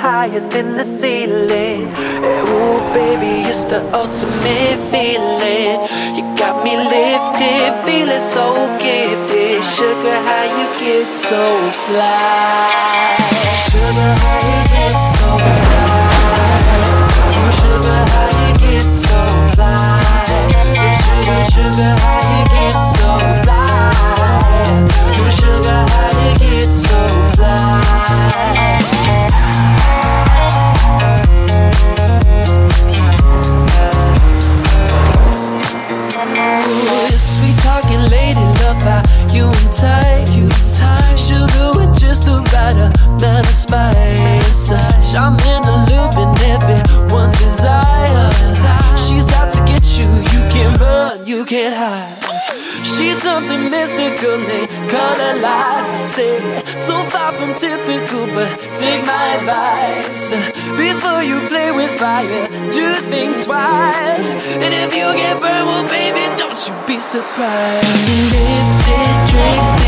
Higher than the ceiling. Eh, ooh, baby, it's the ultimate feeling. You got me lifted, feeling so gifted. Sugar, how you get so fly? Sugar, how you get so fly? Mystical, they color lights. I say, so far from typical, but take my advice. Before you play with fire, do think twice. And if you get burned, well, baby, don't you be surprised. Lifted,